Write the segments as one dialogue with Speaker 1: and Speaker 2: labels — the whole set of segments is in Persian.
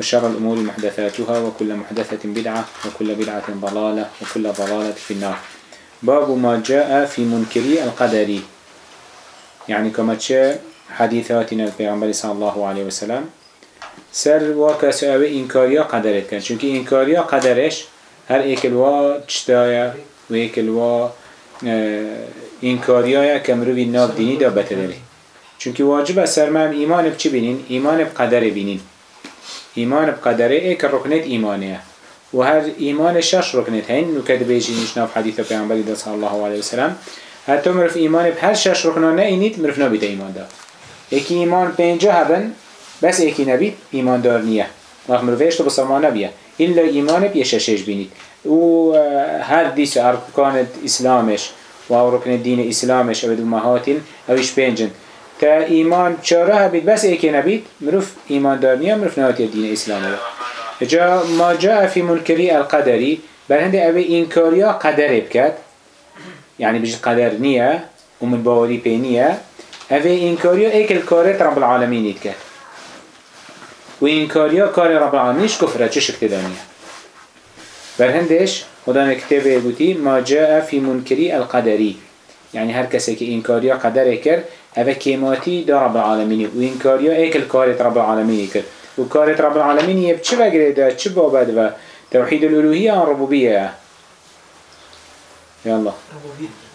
Speaker 1: وشر الأمور محدثاتها وكل محدثة بدعة وكل بدعة ضلالة وكل ضلالة في النار. باب ما جاء في منكري القدر. يعني كما تشاء حديثاتنا البيغمبر صلى الله عليه وسلم. سر واكا سؤال إنكاريا قدرت كان چونك إنكاريا قدرش هر إيكل وا تشتايا ويكل وا إنكاريا كمروي ناف ديني دا بتدري چونك واجب سرمام إيمان بچي بينين إيمان بقدر بينين إيمان بقدره ايك ركنت إيمانيه وهر إيمان شش ركنت هين نكد بيجي نشناف حديث پیغمبر صلى الله عليه وسلم حتى مرف إيمان بهر شش ركنانه إنيت مرف نبيت إيمان دا ايكي إيمان بينجا هبن بس ايكي نبيت إيمان دار نيه وقت مروفيش تو بسرمان نبيه إلا إيمان بيششش بينيت و هر ديس أركان إسلامش و ركن الدين إسلامش أبد مهاتين أوش بينجن تا إيمان چاره بيت بس ايكي نبيت مروف إيمان دار نيه مروف نهاتي الدين إسلامي جا ما جاء في منكري القدري بل هنده أبي إنكاريا قدر بكت يعني بيجي قدر نية ومن باوري بينية أبي إنكاريا إيك الكارت رب العالمين يتكت وإنكاريا كار رب العالمين إيش كفرة چش اكتدانية بل هندش خدا نكتبه يقولي ما جاء في منكري القدري يعني هر کسی که إنكاريا قدر کرد أبي كيماتي دا رب العالمين وإنكاريا إيك الكارت رب العالمين يكت وكارت رب العالمين يب چه وگره ده چه بابد و توحيد الألوهية عن ربوبية يلا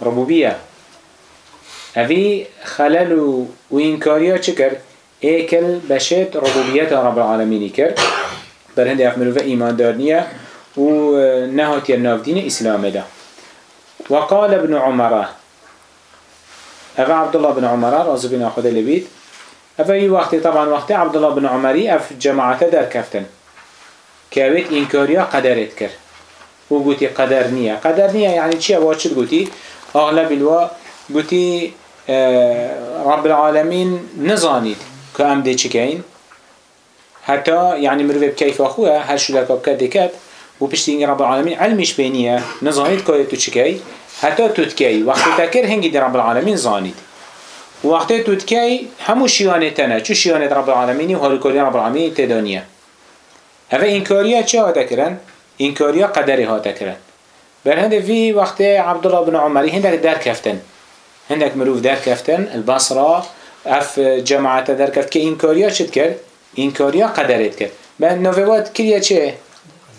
Speaker 1: ربوبية أبي خلل وإنكاريا چكر ايكل بشت ربوبية رب العالمين كر بل هندي أفملوا في إيمان دارنية ونهات الناف دين إسلام ده وقال ابن عمر أبا عبد الله بن عمر رضي بن أخذ لبيت أفا وقت طبعا وقت عبد الله بن عمري أف جماعة در كفتن كاويت إنكاريا قدرت كر وقوتي قدر نية قدر نية يعني چيا واتشت قوتي أغلب الوا قوتي آه رب العالمين نزانيد كأم دي چكين حتى يعني مروي بكيف أخوها هل شو لك بكات ديكات وبشتين رب العالمين علمش بينية نزانيد كايتو چكي حتى تتكي وقت تكر هنجي دي رب العالمين زانيد وقتی تو تکی همو شیانه تنه. چو شیانه رب العالمینی؟ و هالکاری رب العالمینی تدانیه. اوه اینکاریا چه ها تکرن؟ اینکاریا قدری ها تکرن بر هنده وی وقتی عبدالله بن عمری هندک در کفتن. هندک مروف در کفتن. البصره اف جماعت در کفت که اینکاریا چد کرد؟ اینکاریا قدرت کرد. بر نووات کریا چه؟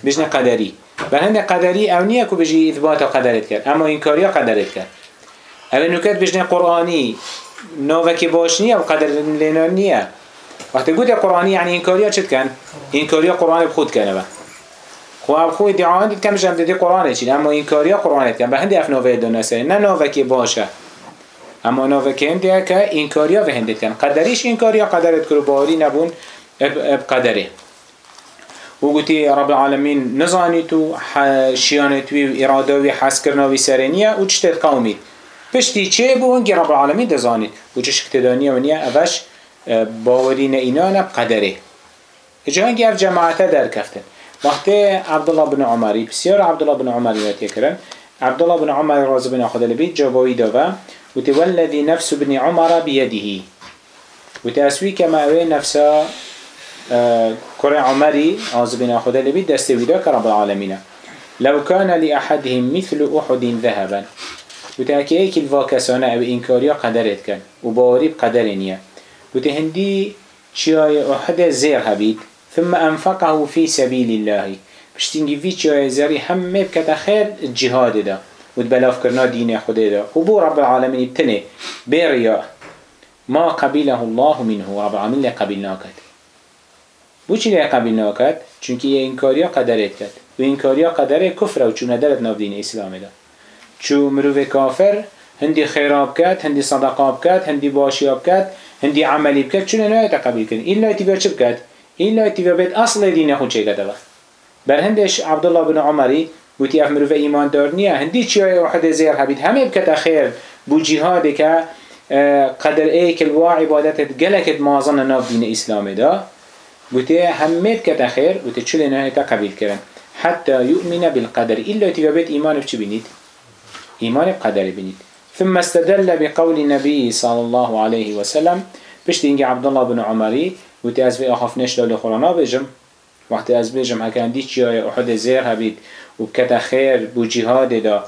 Speaker 1: بجنه قدری. بر هنده قدری او نیه که بجی اثبات قدرت کرد. اما اینکاریا قدرت کرد. اوه نکت بجنه قرآنی نووکی باش نیه و قدر لینا نیه. وقتی گوید قرآنی یعنی اینکاریا چت کن؟ اینکاریا قرآن بخود کنه با. خو خو ادعا دید کمش هم قرآن چین اما اینکاریا قرآن کن. به هندی اف نووی دو نسه نه نووکی باشه. اما نووکی هم دیگه که اینکاریا به هندید کن. قدریش اینکاریا قدرت کرو. باری نبون اب قدره. و رب العالمین نزانی تو شیانتوی و ارادوی حس کرناوی سرینیه و چتت قومید پشتی چه بو؟ هنگی رب العالمین دزانید. و چه شکتدانی و نیه؟ اوش باورین اینا نب قدره. اجا هنگی اف جماعته در کفتن. وقتی عبدالله بن عمری بسیار عبدالله بن عمری وقتی کرن. عبدالله بن عمر رازو بن خود لبید جوابی داوه. و والذي نفس بن عمر بيده وتأسوي كما اوه نفسا كرة عمري رازو بن خود لبید دسته ویدا كرب العالمين لو كان لأحدهم مثل أحد ذهبا. وتأكي ايك الواكسانة او انكاريا قدرت كان وباوري بقدر نية وتهندي شيء أحد زير هبيت ثم أنفقه في سبيل الله. بشتنجي في شيء زيري هم بكتا خير الجهاد ده وتبلاف كرنا دين خده ده وبو رب العالمين بتنه بيريا ما قبله الله منه رب العالمين لقبلناكت بو چی لقبلناكت چونكي انكاريا قدرت كت و انكاريا قدره كفر و چون ندارت ناف دين اسلام ده چو مروف کافر هندی خیراب کد هندی صدقاب کد هندی باشیاب کد هندی عملی بکد چون نهایت قبیل کن این لایتی بیا چه این لایتی بید اصل دین خود چه با بر هندش عبدالله بن عمری بوتی اف مروف ایمان دار نیه هندی چیای واحد زیر هبید همه بکت خیر بو جهاد که قدر ایک الوا عبادتت گلکت مازن ناف دین اسلام دا. بوتی همه بکت خیر بوتی چلی نهایت قبیل کرن حتى يؤمن بالقدر. إلا تبابت إيمان بچه بنيت إيمان بقدر بنيت ثم استدل بقول النبي صلى الله عليه وسلم. بشت عبد الله بن عمري وتي أزبي أخاف نشلا لخورانا بجم وقت أزبي جم هكا دي چيا أحد زير هبيت وبكتا خير بو جهاد دا.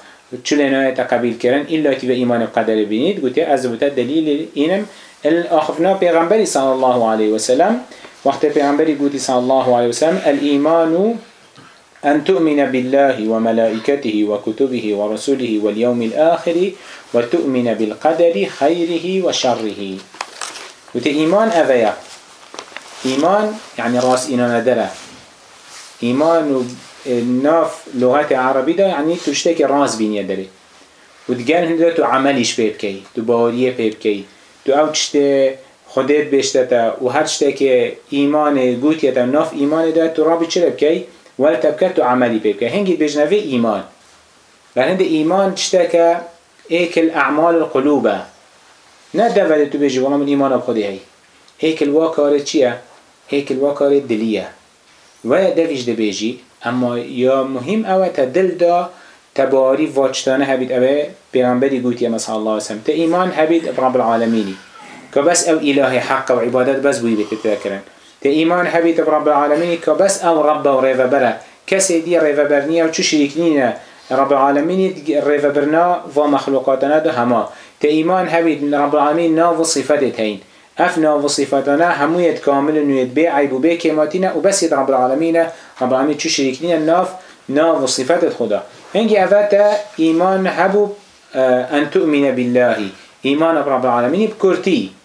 Speaker 1: چل نهاية قبيل كرن إلا تبا إيمان بقدر بنيت قلت أزبتا دليل إنم الأخفنا بيغنبري صلى الله عليه وسلم وقت بيغنبري قلت صلى الله عليه وسلم الإيمان أن تؤمن بالله وملائكته وكتبه ورسله واليوم الآخر وتؤمن بالقدر خيره وشره وتي إيمان أذيا إيمان يعني راس إيمان دره إيمان ناف لغات عربية يعني تشتكي راس بين يدري وتقال هنده تو عمليش بيبكي تو باوريه بيبكي تو خودت بشتتا و هر تشته إيمان قوتيتا ناف إيمان ده تو رابي چرا بكي ولا تبكت تو عملي بيبكي هنجي بجنبه إيمان لأن إيمان تشتكى هيك الأعمال القلوبة نه دوله تو بيجي والله من إيمان بخودي هي هيك الواقع چيه هيك الواقع دلية ولا دويش ده بيجي اما يا مهم اوه تا دل دا تباري واجتانه هبيت اوه پیغمبری گوتی مثلا الله وسلم تا ایمان هبيت برب العالمینی. كبس أو إله حق وعبادات بس بوي بتتذكرن تا إيمان حبيت برب العالمين كبس أو رب وريفا برا كسي دي ريفا برنيا وشو شريكنين رب العالمين ريفا برنا ومخلوقاتنا ده هما. تا إيمان حبيت رب العالمين ناو صفتتين أف ناو صفاتنا همويت كامل نويت بي عيب بي كيماتينا وبس رب العالمين رب العالمين شو شريكنين ناف ناو صفات خدا. هنجي افاتا ايمان حبو آه، ان تؤمن بالله. ايمان رب العالمين بكرتي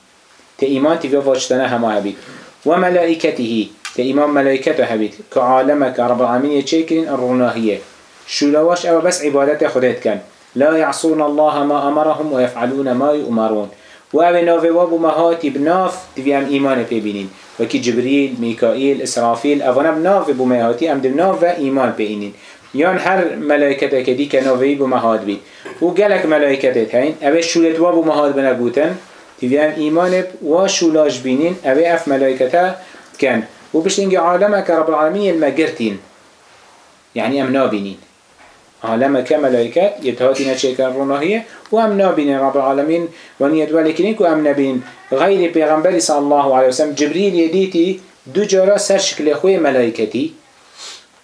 Speaker 1: تا ایمان تیویا واجتنا هما هبید. و ملائکته تا ایمان ملائکته هبید. که عالمك رب العالمین چیکرین الروناهیه شولواش او بس عبادت خودت کن. لا يعصون الله ما أمرهم ويفعلون ما يؤمرون و او ناوه وابو مهاتی بناف دویم ایمان پی بینین وکی جبریل، میکائیل، اسرافیل اوانه بو مهاتی ام ناف ایمان پی اینین یان هر ملائکت که دی که ناوهی بو مهات بید و گلک ملائکتت هین اوه شولت وابو مهات بنگوتن. دویم ایمان و شولاش بینین اوه اف ملائکتا کن. و بشتنگی عالمه که رب العالمین المگرتین يعني ام نابينين عالم كملائكات يتهاتي نشيكا روناهية وام نابين رب العالمين ونيت ولكنين وام نابين غير پیغمبر صلى الله عليه وسلم جبريل يديتي دو جارا سر شكل خوي ملائكتي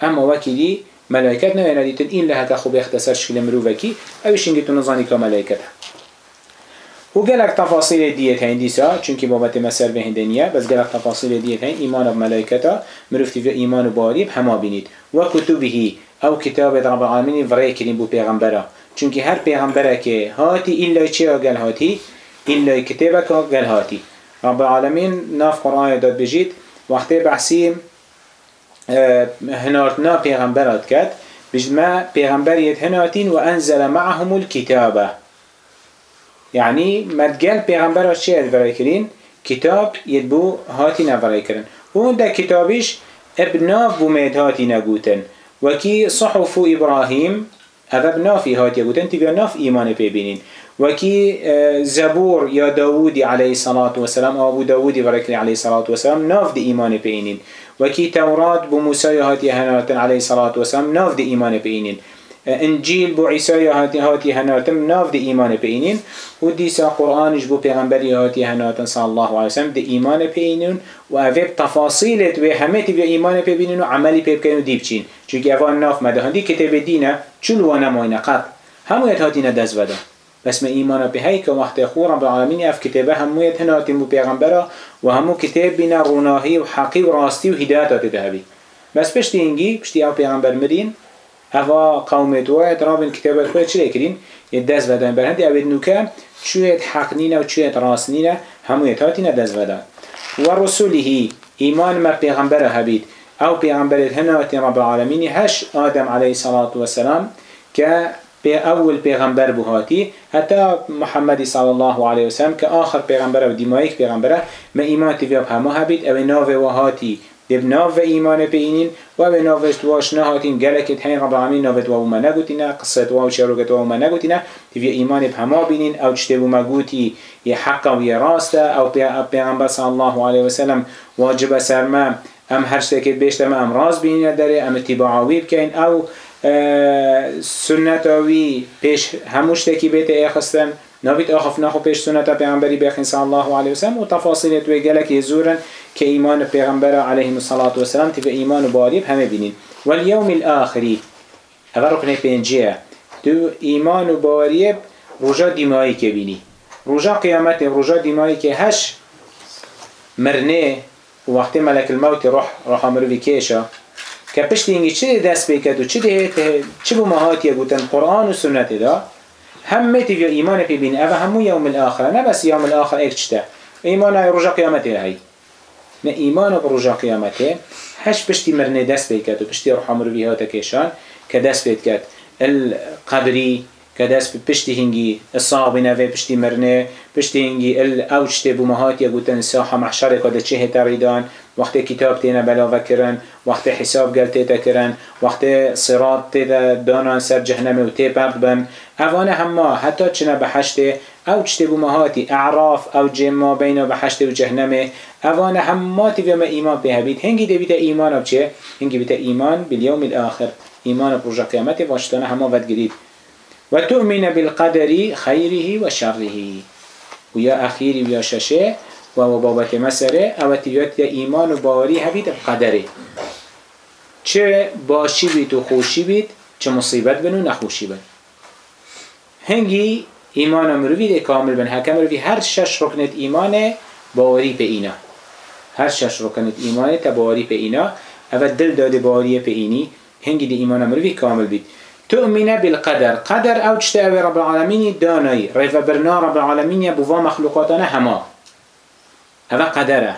Speaker 1: اما وكيدي ملائكت نوين نديتن إن لها تخو بيختصر شكل مروفكي اوش نظاني كملائكتها و گلک تفاصیل دیت هین دیسا چونکی بابت مسر به هندنیه بس گلک تفاصیل دیت هین ایمان به ملائکتا مرفتی و ایمان و باری هما بینید. و کتبه او کتاب رب العالمین ورای کریم بو پیغمبره چونکی هر پیغمبره که هاتی الا چه گل هاتی؟ الا کتابه که گل هاتی. رب العالمین ناف قرآن داد بجید. وقتی بحثیم هنارتنا پیغمبرات کد بجد ما پیغمبریت هناتین و انزل معهم الكتابه يعني مدگل پیغمبر چی ادورای کرین؟ کتاب یدبو هاتی نورای و اون ده کتابش ابناف بومید هاتی نگوتن. وكي صحف إبراهيم هذا بنافي هات يقولون تبي ناف إيمان بيبينين وكي زبور يا داود عليه الصلاة والسلام أو أبو داود بركلي عليه الصلاة والسلام ناف دي إيمان بينين وكي توراة بموسى هات يهنات عليه الصلاة والسلام ناف دي إيمان بينين انجیل بو عیسی هاتی هاتی هناتم ناف دی ایمان پینین. و دیسا قرآنش بو پیغمبری هاتی هناتن صلی الله علیه وسلم دی ایمان پینین و اوه تفاصیلت و همه تی ایمان پینین و عملی پی بکنین و دیب چین. چونکه اوان ناف کتاب دینه چون وانا موینه قط همویت هاتی ندز بده. بس ما ایمان به هی که وقت خو رب العالمین اف کتابه همویت هناتی بو پیغمبره و همو کتاب بینا روناهی و حقی و راستی و هدایت بس پشتی اینگی پشتی او پیغمبر مرین. هوا قوم تو اعتراف کتاب خود چی کرین یه دست ودن بر هندی اوید نوکه چویت حق نینه و چویت راست نینه همویت هاتی نه دست ودن و رسوله ایمان ما پیغمبر هبید او پیغمبرت هنواتی رب العالمین هش آدم علیه الصلاة والسلام که به اول پیغمبر بهاتی. حتی محمد صلی الله علیه وسلم که آخر پیغمبر و دیمایک پیغمبره ما ایمان تیویاب همه هبید او ناو و دب ناف و ایمان بینین و به نافشت واش نهاتین گلکت هین رب العالمین نافت و ما نگوتینا قصت و شروکت و ما نگوتینا ایمان بهما بینین او چته ما گوتی یه حق و یه راسته او پیغمبر صلی الله علیه و سلم واجب سرما ام هر شتێکێت بێشتەمە ام راز بینە دەرێ ئەم تیبعاوی بکەین ئەو سنەتەوی پێش هەموو شتێکی بێتە ئێخستن نبيت آخف نخو پیش سنت پیغمبری بخین صلی الله علیه وسلم و تفاصیل توی گلک زورن که ایمان پیغمبر علیه الصلاة والسلام تبع ایمان باریب همه بینین واليوم الآخری اول رکنه پنجیه. تو ایمان و باریب رجا دیمایی که بینی. رجا قیامت رجا دیمایی که هش مرنه و وقتی ملک الموت روح روح مروی کیشا که پشت اینگی چه دست بکد و چه ده چه بمهاتی گوتن قرآن و سنت دا. همه تیوی ایمان پی بین اوه همو یوم الاخر. نه بس یوم الاخر ایک چته ایمان های رجا قیامته هی. نه ایمان و رجا قیامته هش پشتی مرنه دست بکد و پشتی روح مروی هاتا کشان که دست بکد القبری كداس بشتي هنجي الصعب نوي بشتي مرنه بشتي هنجي الأوج تبو مهات يقولن ساحة محشر كده چه تريدان وقت كتاب تينا بلا فكرن وقت حساب قال تيتا كرن وقت صراط تيتا دانا سر جهنم و تيباب بن اوانه هما حتى چنا بحشته او چتبو مهاتي اعراف او بين بحشته و جهنم. اوانه هما تبو ما ايمان بهبيت هنجي دي بيتا ايمان بچه هنجي بيتا ايمان باليوم الاخر. ايمان بروجا قيامته واشتانه هما بدقريد وتؤمن بالقدر خيره وشره ويا أخيري ويا ششه و بابت مسره. او تیوت ایمان و باوری هبید قدره چه باشی بید و خوشی بید چه مصیبت بن و نخوشی بید هنگی ایمان مروی کامل بن. حکم مروی هر شش رکنت ایمان باوری به اینا. هر شش رکنت ایمان تباوری به اینا. او دل داده باوری به اینی. هنگی دی ایمان مروی کامل بید. تؤمن بالقدر. قدر او تشتاوي رب العالمين داناي ريفا برنا رب العالمين بوا مخلوقاتنا هما. هذا قدره.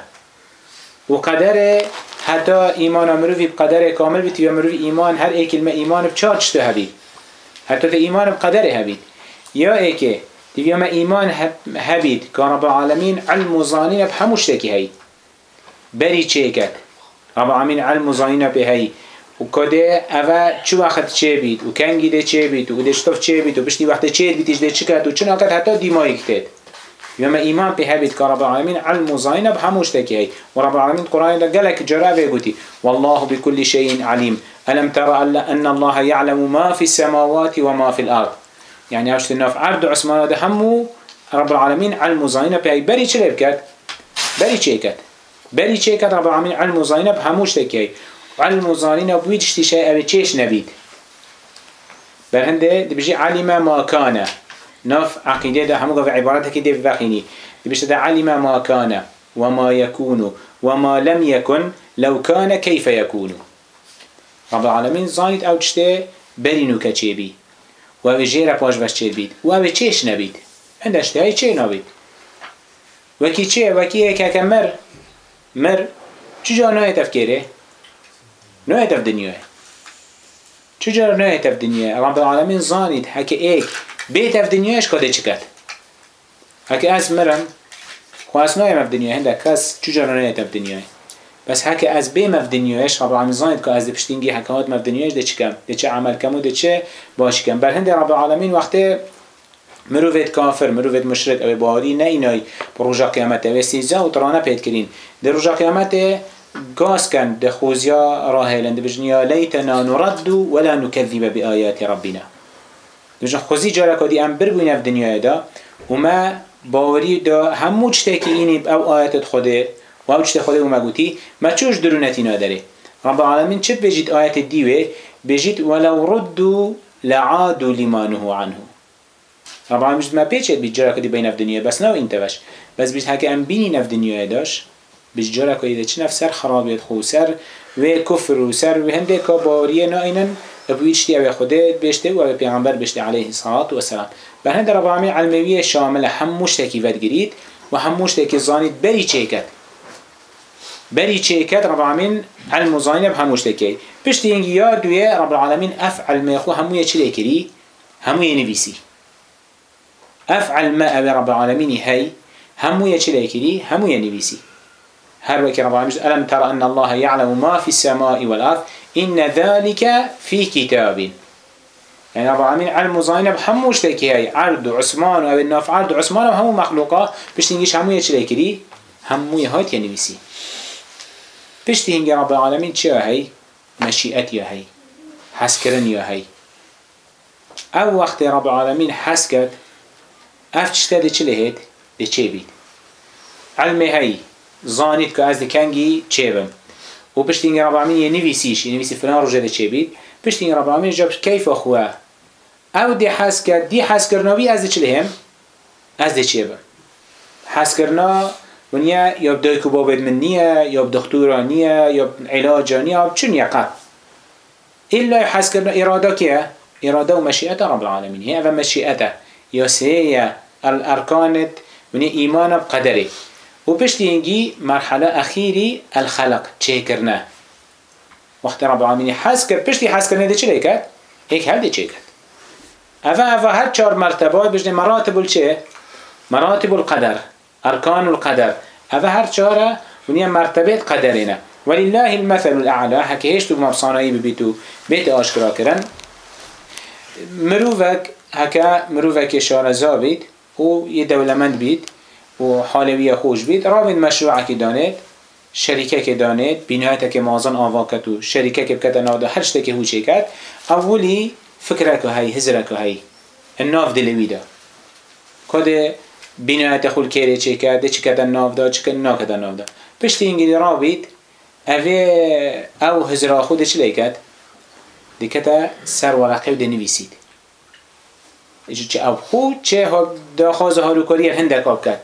Speaker 1: وقدره حتى ايمان مروفي بقدره كامل بيت مروفي ايمان هر اي كلمة ايمان بچار چته هبيد حتى في ايمان بقدره يا ايكي تبي ما ايمان هبيد كان رب العالمين علم ظانين بحموش تكي هاي بري چيكت رب العالمين علم ظانين بهاي و کده اوه چه وقت چه بید؟ و کنگی ده چه بید؟ و دشتف چه بید؟ و بشتی وقت چه بیدش ده چه کرد؟ و چه ناکد حتی دیمایی کتید. يوم إيمان به هبيت كرب العالمين علم وزاين بحموش تكي ورب العالمين قرآن ده قالك جرابه قوتي والله بكل شيء عليم ألم ترى أن الله يعلم ما في السماوات وما في الأرض يعني هاش ناف عبد عثمان هذا همو رب العالمين علم زينة بهاي بري چه كات؟ بري شيء كات. بري شيء كات رب العالمين علم زينة بهموش تكاي علم زينة بويش تشاء بتشش چيش نبيد برهنده دبجي علم ما كان ناف عقيدة ده همو في عبارته كده في بقيني. دبجي ده علم ما كان وما يكون. وما لم يكن. لو كان كيف يكون. رب العالمين زانت أو تشتي برينو كتشيبي و او جيرا پاش بس چه بيد و او چيش نبيد عندش ده هاي چه نبيد وكي چه وكي هيك مر مر چجا نهي تفكيره نهيت في دنيا چجار نهيت في دنيا رب العالمين زانيت هكا ايك بيت في دنيا ايش كده چكت هكا از مرم خو از نایم في دنيا هندك كاس چجار نهيت في دنيا بس هكا از دنيا ايش رب العالمين زانيت که از پشتینگی ما دنيا ايش ده چكم ده چه عمل كم و ده باش كم بل هند رب العالمين وقتی مروفت کافر مروفت مشرک او باری نه اینای پروژه قیامت و سیزا و ترانه پید کرین. در روژه قیامت قاس كان دخوزيا راهلن دبجنيا ليتنا نرد ولا نكذب بآيات ربنا. دبجن خوزي جارك دي ام بربوين في دنيا دا وما باوري دا همو إني بأو آيات خوده و او چت خوده وما قوتي ما چوش درونتي نادره رب العالمين چه بجيت آيات الديوه بجيت ولو ردوا لعادوا لما نهوا عنه. رب العالمين ما بيچت بيجارك دي بين في دنيا بس نو انتبش بس بيت هكا ام بيني في دنيا داش. بجارة كايدة چه نفس سر؟ خرابيت خو سر. و كفر و سر. و هنده که باوریه ناینن ابویشتی او خوده بشته و او پیغمبر بشته علیه الصلاة والسلام. بر هنده رب العالمین علمویه شامل هم مشتکی ود گرید و هم مشتکی زانید بری چه کد بري چيكت رب العالمین علم زاين بهموش دکه پشت اینگی یا دویه رب العالمین اف علم خو همو يشري دکری همو نویسی. اف علم أبي رب العالمینی هی همو يشري دکری همو نویسی. هر وكي رب العالمین علم ترى أن الله یعلم ما فی السماء والأرض؟ این ذلك فی كتاب. یعنی رب العالمین علم زينب هموش دکه هی عرض عثمان و وابن ناف عرض عثمان وهمو مخلوقه بشتنجيش همو يشري كري همو يهات نویسی. ينويسي بشتنجي رب العالمين چه هاي مشيئت يا هاي حسكرن يا هاي او وقت رب العالمين حسكت اف چشتا ده چه لهید؟ ده چه بید؟ علمه هاي زانید که از ده کنگی چه بم؟ و پشتین رب العالمین یه نویسیش یه نویسی فلان روژه ده چه بید؟ پشتین رب العالمین جاب کیف خواه او ده حس کرد دی حس کرناوی از ده چه لهم؟ از ده چه بم؟ حس کرنا ونیا یا بدای که بابد من نیه یا بدختورا نیه یا علاجا نیه یا چون یقب إلا حس کرنا اراده که اراده و مشیئت رب العالمین هي اول مشیئته یا سه الارکانت ونی ایمان بقدره و پشت اینگی مرحله اخیری الخلق چه کرنه وقت رب العالمین حس کرد پشتی حس کرنه ده چه کرد؟ هیک هل ده چه کرد اوه اوه هر چهار مرتبه بجنه مراتب الچه؟ مراتب القدر أركان القدر. هذا هر چهارة ونيا مرتبة قدرنا ولله المثل الأعلى. هكيش تو مبصانعي ببيتو بيت آشكرا كرن مروفك هكا مروفك شارزا بيت و یه دولمند بید و حالوی خوش بید رابط مشروعه که شریکه که دانید بینایت که مازن آوا کد و شریکه که بکت ناده هر که هوچه کد اولی فکره که هی هزره که هی. الناف دلوی دا کده بینایت خول کره چه کرده چه کدن ناف دا چه کدن ناکدن ناف دا پشتی اینگی رابط اوه او هزره خود چه لیکد دیکتا سر ورقه و چه او خود چه داخواز هالوکاری هندک آب کرد.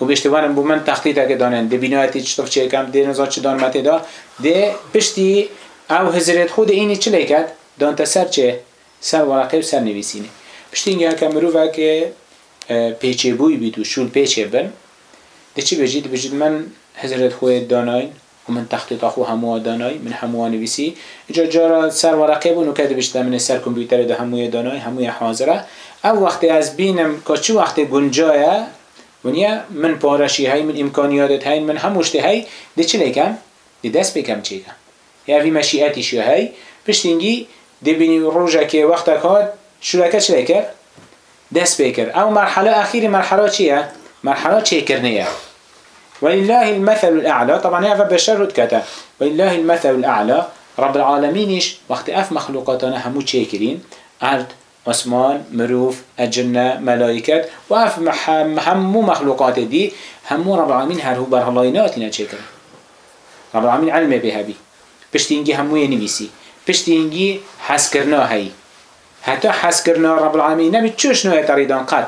Speaker 1: و بشتوانم بو من تخطیط که دانن ده بینایتی چطور چه کم ده نزاد چه دان مته دا. ده پشتی او هزرت خود اینی چه لیکد دان تا سر چه؟ سر ورقه و سر نویسینه. پشتی اینگه که مروفه که پیچه بوی بید و شول پیچه بن ده چی بجید بجید من هزرت خود داناین و من تخطیط خو همو دانای من همو نویسی اجا جارا سر ورقه بون و کده بشته من سر کمپیوتر ده همو دانای همو حاضره او وقتی از بینم که چه وقت گنجایه ونیا من پارشی های من امکانیاتت های من هموشته های ده چه لیکم؟ ده دست بکم چه کم یا وی مشیعتیش های پشتینگی ده بینی روژه که وقت کاد شرکت چه لیکر؟ دست بکر او مرحله اخیر مرحله چیه؟ مرحله چه کرنیه ولله المثل الأعلى. طبعا هذا بشر رد ولله المثل الأعلى. رب العالمينش وقت أف مخلوقاتنا همو تشيكرين أرض عثمان مروف الجنة ملائكة وأف همو مخلوقات دي همو رب العالمين هر هو برهلاينات لنا تشيكرين رب العالمين علم بها بي پشتینگی همو نویسی. پشتینگی حس کرنا هی حتی حس کرنا رب العالمین نبید چوش نوع تریدان قد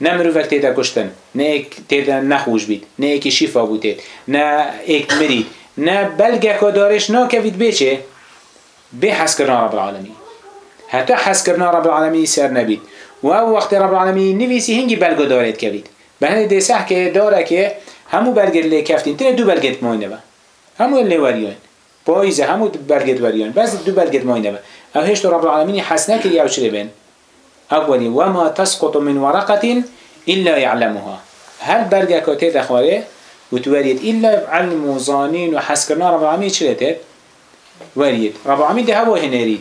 Speaker 1: نه مروفک تیدا کشتن نه تیدا نخوش بید نه ایک شیفا بودید نه ایک مرید نه بلگه دارش نا کفید بچه به حس رب العالمین حتی حس کرنا رب العالمین سر نبید و او وقت رب العالمین نویسی هنگی بلگه دارید کفید به هنه دیسه که داره که همو بلگه لی کفتین تنه دو بلگت ماینه همو اللي وریان پاییزه همو بلگت وریان بس دو بلگت ماینه أو هشت رب العالمين حسنك يا وشربين اولي وما تسقط من ورقة إلا يعلمها. هل برقة كوتي دخواره وتوريد إلا علم وزانين وحسكنا رب العالمين شريته وريد رب العالمين ده هوا هو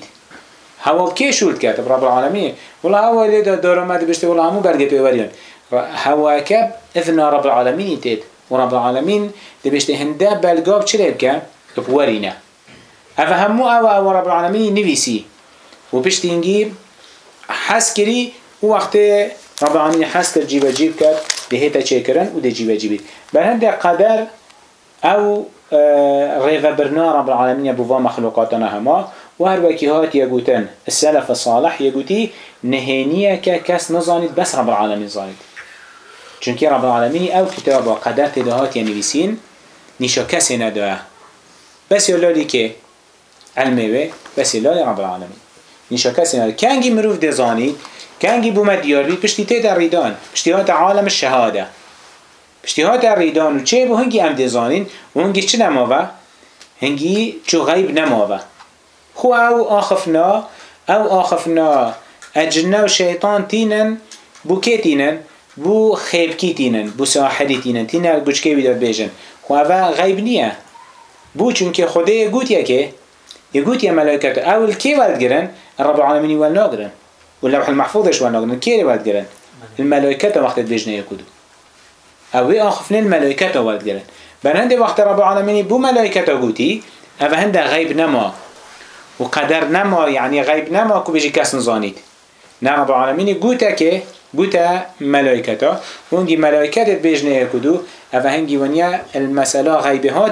Speaker 1: هوا كيشول كاتب رب العالمين والله اللي ده دورمات بشتي والله عمو برقة بيوريون هو كب إذن رب العالمين تيد ورب العالمين ده بشتي هنده بلقاب شريب كان بورينا أفهموا أو أو رب العالمين نفسي وبيشتغل حس کری و وقت رب العالمین حس کرد جیب جیب کرد ده هیتا چه کرن و ده جیب جیبید بر هنده قدر او ريغ برنا رب العالمين بوا مخلوقاتنا هما. وهر وكي هات يقوتن السلف الصالح يقوتي نهينية كاس نظانيت بس رب العالمين ظانيت چونك رب العالمين او كتاب قدر تدهات ينويسين نيشا كسي ندوه. بس كي علمي بس يولالي رب العالمين. کسی نداره کنگی مروف دزانی کنگی بومد دیار بید پشتی تیت ریدان. پشتی هات عالم الشهاده پشتی هات ریدان و چه بو هنگی ام دزانین و هنگی چه نماوه؟ هنگی چو غیب نماوه. خو او آخفنا او آخفنا. اجنه و شیطان تینن بو که بو خیبکی تینن بو ساحری تینن. تینن گوچکه بیداد بیجن خو غیب نیه. بو چونکه خوده گوت یکه يقول يا ملائكة أول كي ولد جرن الرب العالمين ول ناقرن واللوح المحفوظ ول ناقرن كي ولد جرن الملائكة وقت بيجنا يكودو أو آخفن الملائكة ولد جرن بل وقت رب العالمين بو ملائكة قوتي أو هند غيب نما. وقدر نما يعني غيب نما كو بيجي كاس نزانيت نعم رب العالمين قوتا كي قوتا ملائكة ونجي ملائكة بيجنا يكودو أو هنجي ونيا المسألة غيبها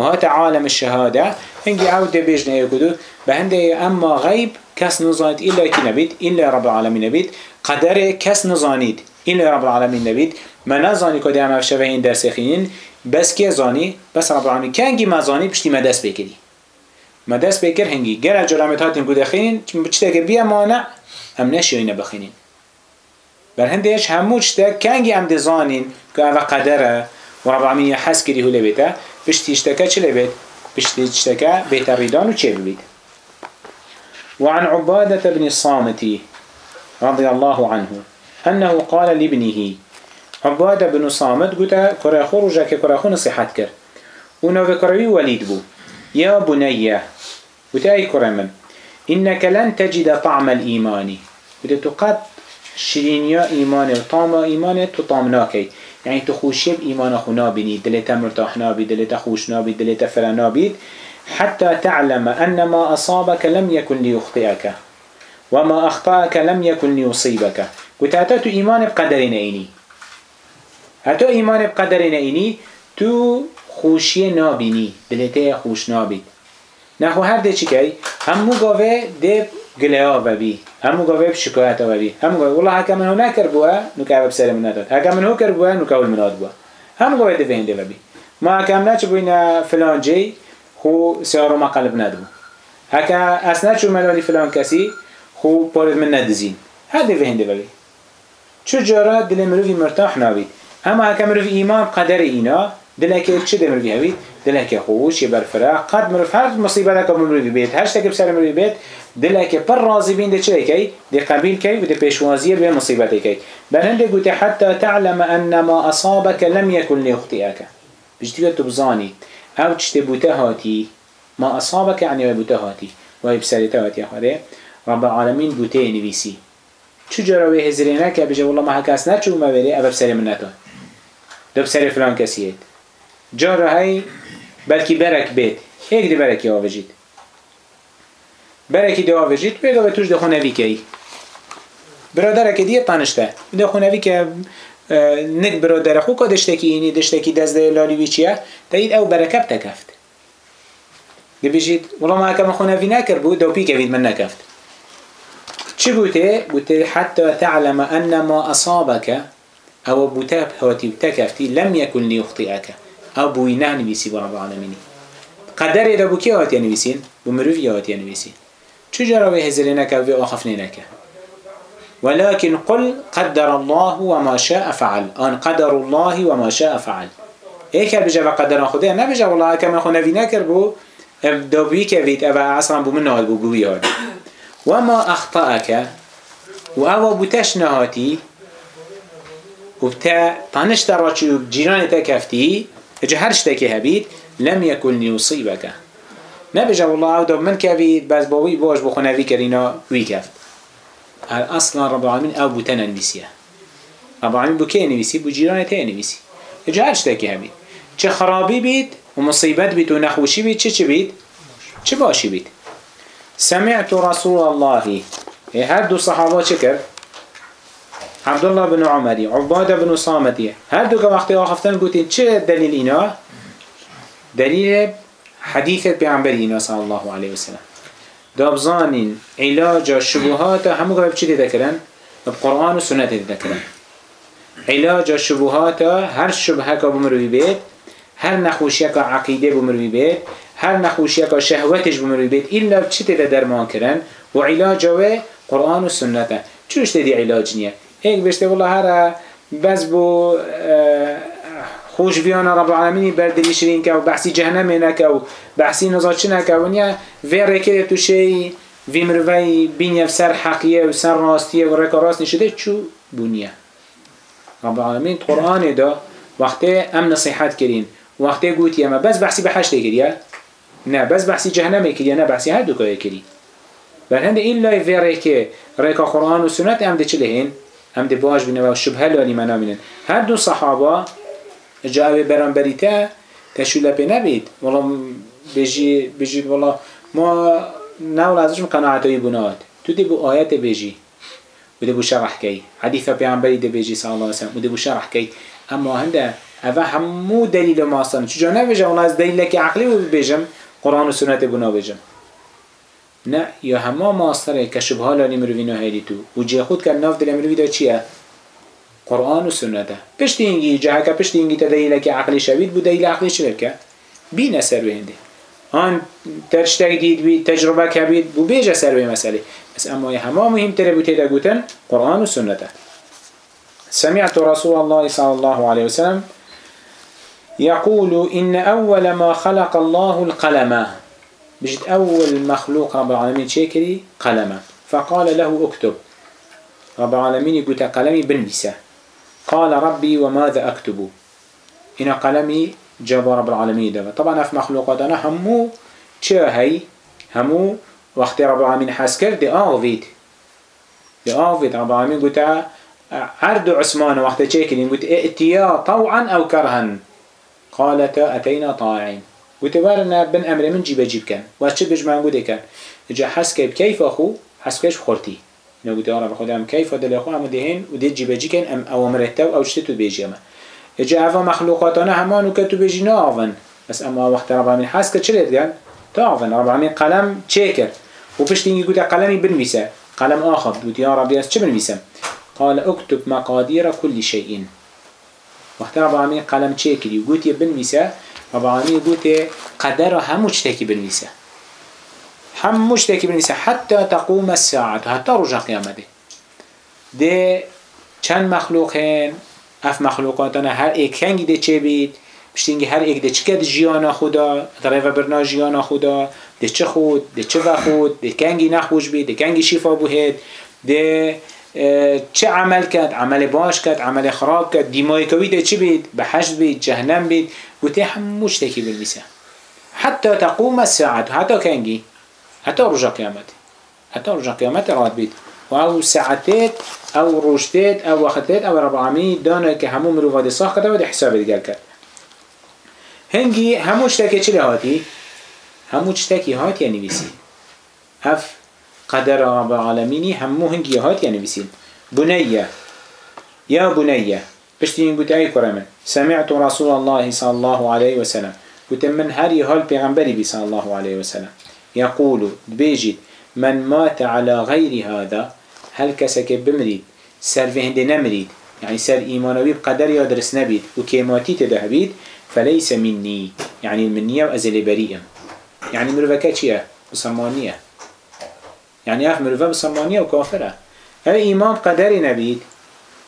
Speaker 1: وهات عالم الشهادة. هنجي عود بيجنا يقولوا بهنده أما غيب كس نزانيت إلا كي نبيت إلا رب العالمين نبيت قدر كس نزانيت إلا رب العالمين نبيت ما نزاني كده هم أفشبهين درس خينين بس كي زاني بس رب العالمين كانجي ما زاني بشتي ما دست بكري ما دست بكر هنجي جرى جرامت هاتين كده خينين بشتاك بيا مانع هم نشيوين بخينين بل هندش همو چتا كانجي هم دزانين که قدره. و رب العالمين يحس كري هو بشتي اشتكا چه لبيت بشتي اشتكا بيت الريدان و چه ببيت وعن عبادة بن الصامت رضي الله عنه أنه قال لابنه عبادة بن صامت قلت كراخو رجا كراخو نصيحت كر ونوفي كراوي وليد بو. يا بني قلت أي كرامن إنك لن تجد طعم الإيمان قلت تقد شرينيا إيمان وطعم إيمان تطعمناكي يعني تخوشيب إيمان أخو نابيني دلتا مرتاح نابي دلتا خوش نابي دلتا فرا حتى تعلم أن ما أصابك لم يكن ليخطئك وما أخطأك لم يكن ليصيبك قلت هتو إيمان بقدرين إيني هتو إيمان بقدرين إيني تو خوشي نابيني دلتا خوش نابي نحو هر ده چی که همو گاوه ده گله و بی همو گاوه شکایت و بی همو گاوه. والله هکا منو نکر بوه نو که بسر من نداد. هکا منو کر بوه نو که مناد بوه همو گاوه ده فهنده و بی. ما هکا من نچه بوینا فلان جی خو سیارو ما قلب ندو. هکا اصنا چو ملالی فلان کسی خو پارد من ندزین. هر ده فهنده و بی. چو جارا دل مروفی مرتاح نابید اما هکا مروفی ایمان قدر اینا دلك چه دمر بي هويت دلك خوش يبرفرا قد مروف هر مصيبه لك مروف بيت هر شتك بسر مروف بيت دلك پر راضي بين ده چه كي ده قبيل كي وده پیشوازي به مصيبه كي بل هنده قلت حتى تعلم ان ما اصابك لم يكن ليخطئك بجتي تبزاني او تشتي بوته هاتي ما اصابك يعني بوته هاتي وهي بسرته هاتي خده رب العالمين بوته نويسي چو جراوي هزرينك بجا والله ما هكاس نچو ما بري ابا بسر منتو ده بسر فلان جاره هاي بلكي برك بيت هيك دي بركي آوجيت بركي دي آوجيت بيگا بتوش دي خونوي كي برادرك دي طانشته دي خونوي که نك برادر خو که دشتکی اینی دشتکی دست لالی وی چیه؟ تایید او برکب تکفت دی بجید والله ما اکم خونوی نکر بود دو پی کوید من نکفت. چی بوده؟ بوده حتى تعلم أن ما أصابك أو بوتاب هاتي وتكفتي لم يكن ليخطئك او بوی نه نویسی با قدر ایدا بو کی آتی نویسین؟ بو مروفی آتی نویسین چجرا وی هزری نکه و آخفنی نکه ولكن قل قدر الله وما شاء فعل. ان قدر الله وما شاء فعل. هيك بجا قدر خدا نه بجا والله كما خو نوی نکر بو که ویت او اصلا بو من نهاد بو بوی هاد وما اخطأك و بوتش نهاتی و بتا تانش تراچی و جیران تکفتی إجا هر شتاكي هبيت لم يكن ليصيبك نبجا والله أو من كفيت بس بوي باش بخنوي كرينا وي كفت أصلا رب العالمين أو بوتنا نبيسيه رب العالمين بو كي نبيسي بو جيران تي نبيسي اجا هر شتاكي هبيت چه خرابي بيت ومصيبت بيت ونخوشي بيت چه چه بيت چه باشي بيت سمعت رسول الله. هر دو صحابة شكر عبد الله بن عمري عبادة بن صامتي هر دو وقتی آخفتن گوتین چه دلیل اینا؟ دلیل حدیث پیامبر اینا صلی الله علیه وسلم. دابزانین علاج شبهات همو که بچی دیده کرن؟ قرآن و سنت دیده کرن علاج شبهات هر شبهه که بمروی هر نخوشی که عقیده بمروی بید هر نخوشی که شهوتش بمروی بید ایلا چی دیده درمان کرن و علاج و قرآن و سنت. چوش دیدی علاج نیه؟ هيك بشته والله هر بس بو خوش بيانا رب العالمين بردلي شرين كو بحثي جهنم نك او بحثي نزاچنا كونيا في ركه تو شيء في مروي بين سر حقيه و سر راستيه و رك راست نشده چو بنيه رب العالمين قرآن دا وقت ام نصيحات كرين وقت قوت يما بس بحثي بحشت كريا نه بس بحثي جهنم كريا نه بحثي هر دوكا كري بل هند إلا يفيري ريكا قرآن وسنة ام چلهين ام دي باش بنا وشبه لاني منا منن هر دو صحابة جاء برانبريتا تشولا بنبيد والله بيجي بيجي والله ما ناول ازشم قناعتي بنات تو دي بو آيات بيجي وده بو شرح كي حديث پیامبری ده بيجي صلى الله عليه وسلم. وده بو شرح كي اما هنده اوه همو دلیل ماستن چجا نبیجم؟ والله از دلیل که عقلی و بيجم قرآن و سنت بنا بيجم نه یا همه ماستره که شبه لانی مروی نهیدی تو. و جه خود که ناف دل مروی دا چیه؟ قرآن و سنته. پشت اینگی جه که پشت اینگی تدلیل که عقلی شوید بود دلیل عقلی چه که؟ بی نسر بهنده آن ترشتگ دید بید تجربه که بید بو بیجه سر به مسئله. بس اما همه مهم تره بو تیده گوتن قرآن و سنته. سمعت رسول الله صلى الله عليه وسلم يقول إن أول ما خلق الله القلم بجد أول مخلوق رب العالمين شكري قلمه. فقال له اكتب رب العالمين يقول قلمي بالنساء قال ربي وماذا أكتب إن قلمي جاب رب العالمين ده طبعا في مخلوقاتنا همو چه هي همو وقت رب العالمين حس کرد ده آغوید ده آغوید رب العالمين قلت عرض عثمان وقت کردین قلت ائتيا طوعا أو كرها قالتا أتينا طاعين وتوارنا بن أمر من جيب جيب كان واش بيج مانغو دي كان جا حس كيف كيف اخو حس كيف خورتي نو قلت أنا بخدا ام كيف دل اخو ام دهين ودي جيب جي كان ام اوامر تو أو شتو بيجي ما جا افا مخلوقاتنا همان وكتو بيجي نافن بس اما وقت ربع من حسك شلت كان تعفن ربع من قلم تشيكر وبشتين قلت قلمي بنويسه قلم آخر قلت يا ربي أس بنويسم قال اكتب مقادير كل شيء. وقت ربع من قلم تشيكري قلت يا بنويسه رب العالمین گوتی قدر همو چتکی بنویسه. همو چتکی بنویسه. حتى تقوم الساعة حتى رجع قيامته ده چند مخلوقين اف مخلوقاتنا هر ایک هنگی ده چه بید؟ پشتینگی هر ایک ده چه کد جیانا خدا؟ و برنا جیانا خدا؟ ده چه خود؟ ده چه و خود ده کنگی نخوش بید؟ ده کنگی شفا بوهد ده چه عمل کرد؟ عمل باش کرد عمل خراب کرد. دیمای کوی ده چه بید؟ به حشد بید جهنم بید. گوته هموش تکی بلویسه حتی تقوم الساعت حتی کنگی. حتی رجا قیامت. حتی رجا قیامت راد بید. و او ساعتات او روشتات او وقتات او رب دانا که همو مروفات صاح کرده و ده حساب دیگر کرد. هنگی همو چتکی چه هاتی؟ همو چتکی هات یعنی بیسی اف قدر رب العالمين همو هنگی هات یعنی بسید بنیه. یا بنیه. بشتین گوت ای کرمن سمعت رسول الله صلی الله علیه و سلم. گوت من هر یهال پیغمبری بی صلی الله علیه و سلم. یقول بیجید من مات على غیر هذا هل کسک بمرید سر وهند نمرید يعني سر إيمانوي بقدر يدرس نبيت تده تدهبيت فليس مني يعني المنية وأزل بريئا يعني مروفكاتية وصمانية يعني أخ مروفة بصمانية وكافرة هل إيمان قدر نبيد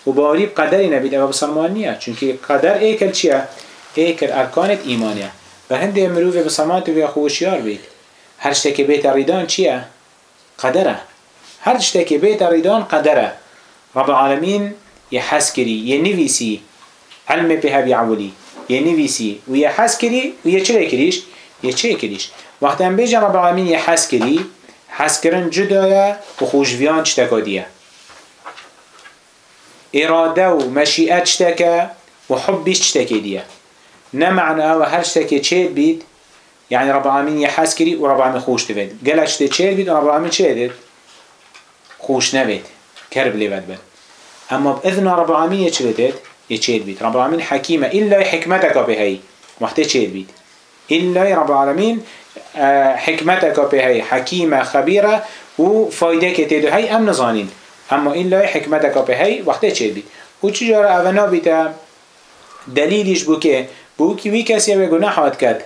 Speaker 1: وباري بقدر نبيد أبا بصمانية چونك قدر ايكل چيا ايكل أركانت إيمانية فهند مروفة بصمانية ويا خوشيار بيت هر شتك بيت الريدان چيا قدره. هر شتێکی بێتە ڕیدان قەدەرە رب حەز کردی یە نویسی. علمێ پێ هەبی عولی یە نویسی. و و کردیش یە چێ کردیش وەختان بێژە رب العالمین یە حەز کردی حەزکردن جدایە و خوشڤیان شتەکە دیە ئێرادە و مەشیئەت شتەکە و حبیش شتێکی دیە نەمعناوە هەر شتێکی چێت بیت يعني رب العالمين يحس كري ورب العالمين خوش تبيد قالش تشير بيد ورب العالمين شير خوش نبيد كرب لي بد أما بإذن رب العالمين يشير يشير بيد رب العالمين حكيمة إلا حكمتك بهاي وقت تشير بيد إلا رب العالمين حكمتك بهاي حكيمة خبيرة وفايدة كتير هاي أم نظانين أما إلا حكمتك بهاي وقت تشير بيد وچجار أغنى بيتا دليلش بوكي بوكي وي كسي بگناحات كد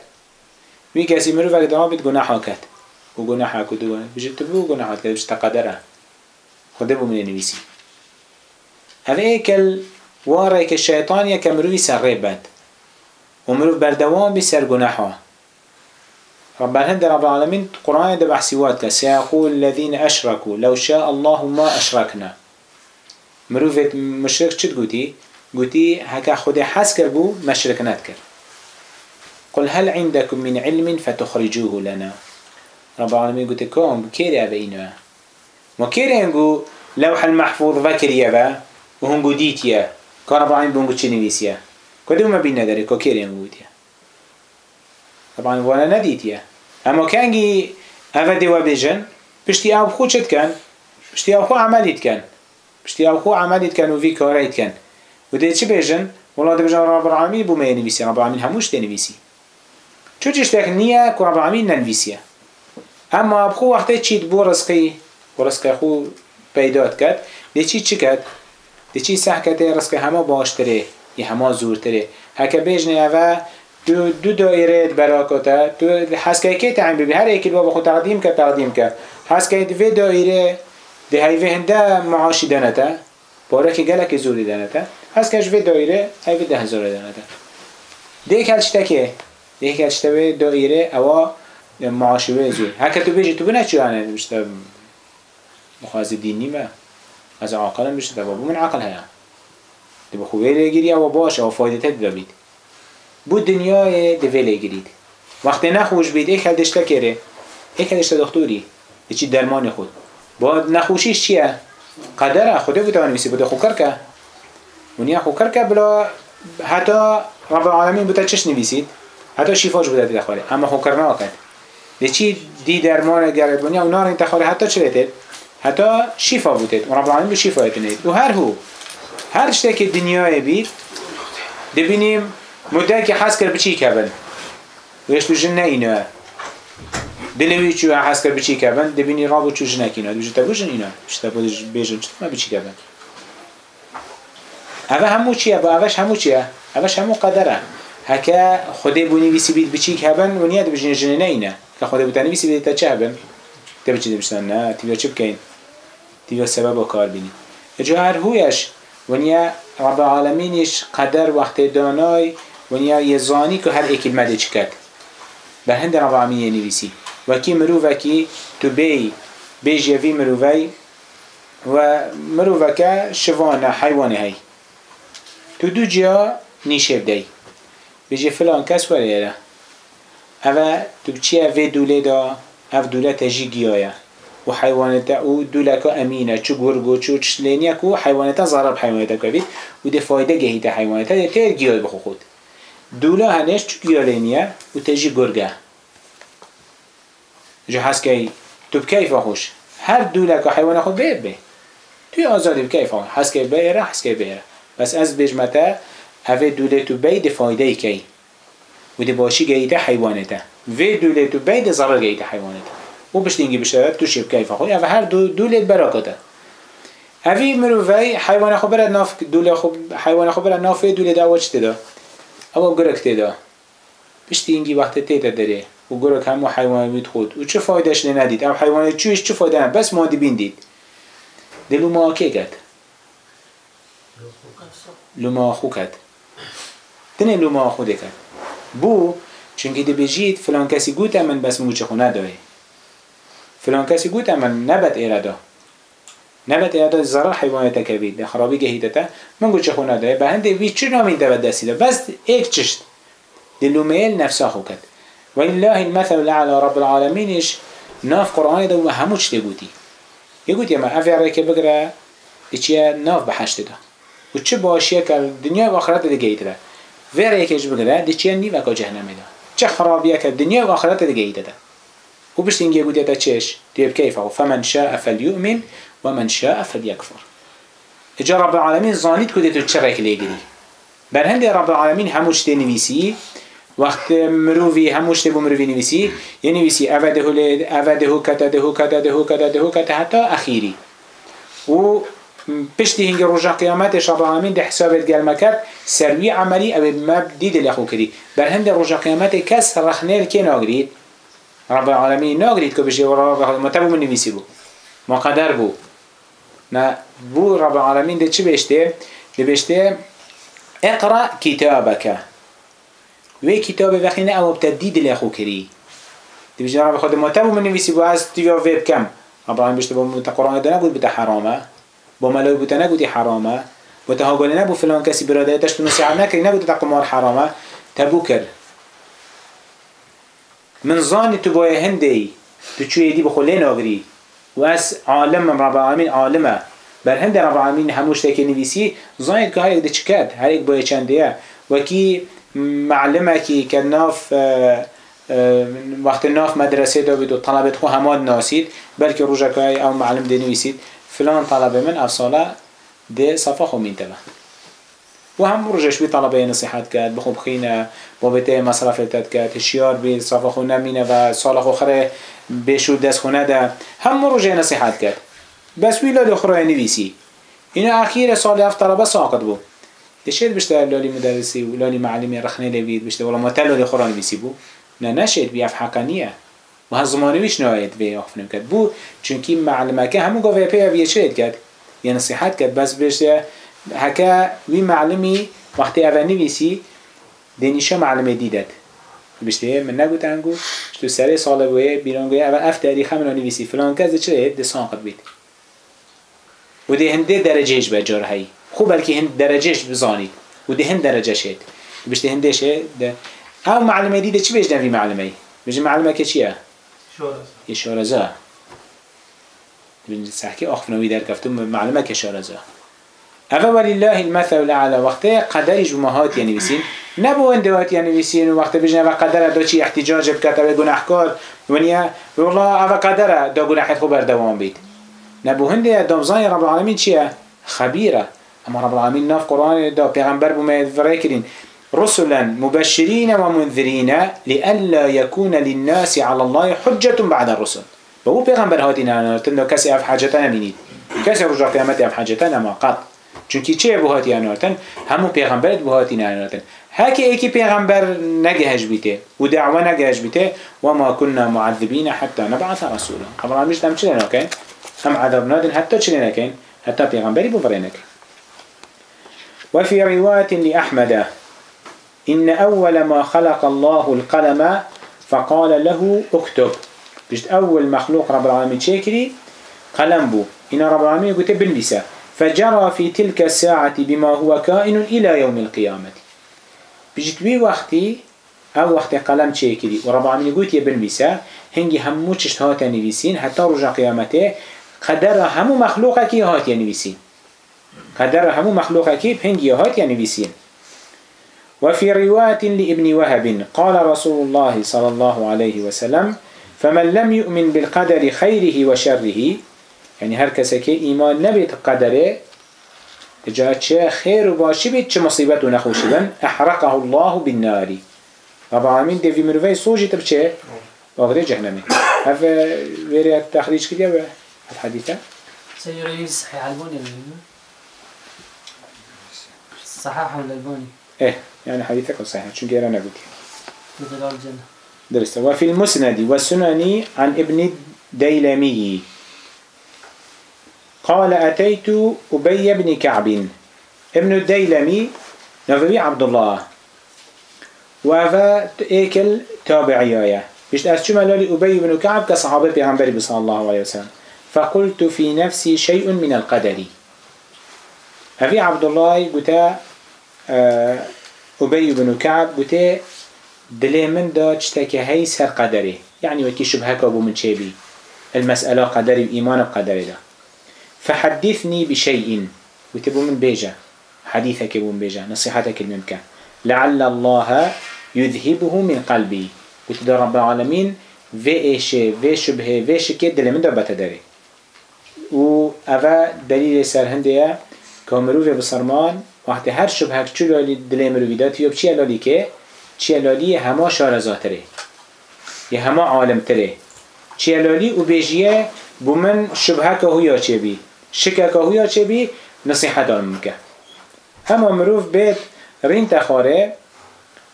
Speaker 1: وی کسی مرو وقت دام بید گناه کرد. و گناه کرد و تو بو گناه کرد. بجد تقدره خدا بو من نویسی. هذا ایکل واره که شیطان که مروی سر بد. و مرو بردوام بی سر گناه رب الهند رب العالمين قرآن ده بحسيوات سيقول الذين أشركوا لو شاء الله ما أشركنا. مروفت مشرك چد قوتي؟ قوتي هكا خود حس كربو مشرك نذكر قل هل عندكم من علم فتخرجوه لنا؟ رب العالمين قلت كوم كيري أبا ما كيري ينقو لوح المحفوظ ذكر يبا وهم قديت يا؟ كان رب العالمين بونقو تشي نويسيا كدو ما بينا داري كو كيري ينقو يا طبعا وانا نديت يا. اما كانجي افدي وبيجن بشتي او خو شد كان؟ بشتي او خو عمليت كان. بشتي او خو عمليت كان وفي كاريت كان. ودي چه بيجن؟ والله دي بيجن رب العالمين بو ما ينويسي رب العالمين هموش تنويسي چو چشتك نية كو رب العالمين ننويسيه اما ابخو وقتی چید بو رزقی و رزق خو پیدات کرد دی چی چی کرد دی چی سح کرده رزق همه باشتره یا همه زورتره. هکه بیجنه اوه دو دو دایره براکاته تو حسکه که تعیم ببی هر یکی با خود تقدیم کرد تقدیم کرد حسکه دو دایره دی هیوه هنده معاشی دنته. باره که گلک زوری دنته. حسکه جو دایره هیوه ده هزار دنته. دی کلچته که دی کلچته دایره اوه معاشوه زور هکه تو بیجی تو بنا چی آنه؟ بشتا مخواز دینی ما از عاقل بشتا بابو من عقل هیا. دی بخوه لگیری او باشه او فایده تد ببید بود دنیای دوی لگیرید وقتی نخوش بید ایک هلدشتا کره ایک هلدشتا دکتوری چی درمان خود. با نخوشیش چیه؟ قدره خوده بود آن میسی بوده خوکر که ونیا خوکر که بلا حتی رب العالمین بوده چش نویسید؟ حتی شیفاش بوده دخواره اما خوکر ناکد دی چی دی درمان گرد بنیا و نار انتخابی حتی چه بیتید؟ حتی شفا بودید و رب العالمین به شفا و هر هو هر شته که دنیای بید. دبینیم مدت که حس کرد بچی کبن ویش تو جن اینه دلوی چو حس کرد بچی کبن دبینی رابو چو جن اینا دوجه تا بوجن اینا. بشتا بودش بیجن چطور ما بچی کبن اوه همو چیه؟ با اوش همو چیه؟ اوش همو قدره. هکا خودی بونی ویسی بید بچی کبن و نیاد بجن جن اینه که خدا بتانی بیسی بیده تا چه؟ تا بچی دمشتن نه تیویا چه بکن؟ سبب و کار بینی. اجا هر هویش ونیا رب العالمینش قدر وقت دانای ونیا یه زانی که هر ایکی المده چه کد به هند رب العالمین نویسی. وکی مروفکی تو بی بیج یوی مروفی و مروفکه شوانه حیوانه هی. تو دو جا نیشه بدهی بيجي فلان كس ولا اوه تو چی اوه دوله دا؟ او دوله تجی گیایه. و حیوانتا او دوله که امینه. چو گرگو چو چلینیه که حیوانتا ضرب حیوانتا که بید و ده فایده گهیده حیوانتا. ده تیر گیای بخو خود. دوله هنش چو و تجی گرگه جو حس که تو بکیف خوش هر دوله که حیوان خود بید بید توی آزادی بکیف خوش حس که بیره حس که بیره بس از بجمتا اوه دوله تو بید فایده کی ودي باشي جيدة حيوانته في دولة بيد ضرر جيدة حيوانته وبشتينجي بشتات تشيب كيف أخوي أفا هر دولة بركته هفي مروفي حيوان خو برد ناف دولة خو حيوان خو برد ناف دولة دا تدا أو جرك تدا بشتينجي وقت تيتا داره. وجرك هم حيوان بيدخل وشو فايدهش لنديد أو حيوان شوش شو فايدة بس ما دي بين ديد دلو ما كيكت لما خوكت تنه لما خودكت بو چونکه دی بجید فلان کسی گوته من بس موچه خونه داره فلان کسی گوته من نبت ایرادا. نبت ایرادا زرار حیوانت کبید ده خرابی گهیدتا من گوچه خونه داره. به هنده وی چی نامین دبت دستیده بس ایک چشت. دلومیل نفسا خو کد و الله المثل لعلى رب العالمینش. ناف قرآن ده و همو چه گوتی؟ یه گوتی ما افی عره که بگره دی چیه؟ ناف بحشت ده و چه باشیه که دنیا و آخرت ده گیتره ویر یکیش بگره دی چیه؟ نی وکا جهنمی ده چه خرابیه که دنیا و آخرت دیگه ایده ده وبشتين جيجو ديتا تشيش ديب كيفه. فمن شاء فليؤمن ومن شاء فليكفر. إجا رب العالمين ظانيت قد ديتو ليجري بل هندي رب العالمين هموش تي نويسي وقت مروفي هموش تي بمروفي يعني ينويسي أفده لد أفده كتده كتده كتده كتده حتى أخيري. و پشتی هنگ رجا قیامتش رب العالمین ده حسابت گل مکد سروی عملی أو مبدید لخو کری بر هند رجا قیامت کس رخنیل که ناگرید رب العالمین. ناگرید که بشه رب متبو من نویسی بو. ما قدر بو. نه بو رب العالمین ده چی بشته؟ ده بشته اقرأ كتابك وی کتاب وقتی او بتدید لخو کری. دی بشه رب خود متبو من نویسی بو. از تیویا ویب کم. رب العالمین بشته با قرآن ده نگود بتا حرامه. با ملای بوده نگودی حرامه. و تها قول نبو فلان کسی برادرتش تو نصیحت نکری نبو تا قمار حرامه. تبو کرد من ظانی تو باید هندی تو چوی دی بخوله ناگری و از عالم رب العالمین عالمه. بر هند رب العالمین هموش تکی نویسی ظانی که هر یک دچکت هر یک چنده و کی معلمه کی که ناف وقت ناف مدرسه دا بید و طلبت خو هماد ناسید بلکه روژکای او معلم دی نویسید فلان طلبه من افصاله ده صفا خو مين تبع وهم رجش بي طلبه نصيحات كات بخو بخينا بابته مصرف تات كات هشيار بي صفا خو نمينه و سال خو خره بشو دست خونه ده. هم رجع نصيحات كات بس ويلا دخرا نويسي اینا اخیر سال هفت طلبه ساقط بو. دشید بشته لالی مدرسی و لالی معلمی رخنه لبید بشته ولا ما تلو دخرا نویسی بو. نه نشید بیاف حقانیه و هزمانی ویش نهایت به آفنم کرد. بو چونکی معلمه که همون گفته پی اویه چید کرد. یه نصیحت کرد. بس بشه هکا وی معلمی وقتی اول نویسی دینیشه معلمه دیدد بشته من نگو تنگو تو سر سال بوی بیرون گوی اول اف تاریخ نویسی. فلان کس چه ده سانقد بید و ده هنده درجهش به جار هی خوب بلکه هند درجهش بزانید و ده هند درجه شد بشته هنده شه ده. او معلمه دیده چی بجدن وی معلمه بجد معلمه که چیه؟ شارزه شارزه من سحكي أخفنا در كفتم معلومة كشارزة اول الله المثل الأعلى. وقتی قدرش و مهات یعنی بسین. نبو اندوات یعنی بسین. وقت بجنه و قدر دا چی احتجاج بکتا و گناهکار. ونیا والله اول قدر دا گناه خوب بردوام بید. نبو هنده دامزان رب العالمین چیه؟ خبیره. اما رب العالمین ناف قرآن دا پیغمبر بومه ذره کرین رسلا مبشرين ومنذرين لئلا يكون للناس على الله حجة بعد الرسل. بو پیغمبر هاتین أنا تندو کسی اف حاجتنا بینید کسی رجع قیامتی اف حاجتنا ما قط. چونکی چه بو هاتی نانارتن همون پیغمبرت بو هاتی نانارتن هکی ایکی پیغمبر نگهش بیته و دعوه نگهش بیته و ما كنا معذبین حتی نبعث رسولا خبر همیش دم چلی نکن هم عذاب نادن حتی چلی نکن حتی پیغمبری بو برینک وفي رواية لأحمد إن أول ما خلق الله القلم فقال له اكتب بجد أول مخلوق رب العالمين شكري قلم بو إن رب العالمين قلت بنبسة فجرى في تلك الساعة بما هو كائن إلى يوم القيامة. بجد بي وقتي أو وقت قلم شكري ورب العالمين قلت يبنبسة هنجي همو چشت هاتا نويسين حتى رجع قيامته قدر همو مخلوقه كي هات ينويسين قدر همو مخلوقه كي هنجي هات ينويسين وفي رواية لابن وهب قال رسول الله صلى الله عليه وسلم فمن لم يؤمن بالقدر خيره وشره يعني هر کسی که ایمان نبید قدره جا چه خیر و باشی بید چه مصیبت و نخوشی بن احرقه الله بالنار. رب العالمین دیوی مروفه سوجی تب چه؟ آغده جهنمه هف ویری تخریج کدیا به الحديثة
Speaker 2: سيرى صحيح الباني صححه الألباني
Speaker 1: إيه يعني حديثك صحيح شو غير أنا قلت
Speaker 2: مثل
Speaker 1: درست وفي المسند والسنن عن ابن الديلمي قال أتيت أبي بن كعب. ابن الديلمي نفبي عبد الله وفا ايكل تابعيايا بيشت أسجم لالي أبي بن كعب كصحابة بيغنبري صلى الله عليه وسلم فقلت في نفسي شيء من القدر أبي عبد الله قلت أبي بن كعب قلت دلي من دا چتك هي سر قدره يعني وكي شبهك أبو من شيبي المسألة قدري وإيمان بقدره ده فحدثني بشيء. وتبو من بيجا. حديثك أبو من بيجا. نصيحتك الممكن. لعل الله يذهبه من قلبي. وتدى رب العالمين في إيش في شبهه في شكل دلي من دا بتدري و هندية كامروف بصرمان وقت هر شبهك چلو دلي مروفيدات يوب چي ألالی که؟ چیلالی همه شارزاتره. یه همه عالم تره چیلالی و بیجیه بو من شبهه که هویا چه بی؟ شکه که هویا چه بی؟ نصیحت آن مکه همه مروف بید رین تخاره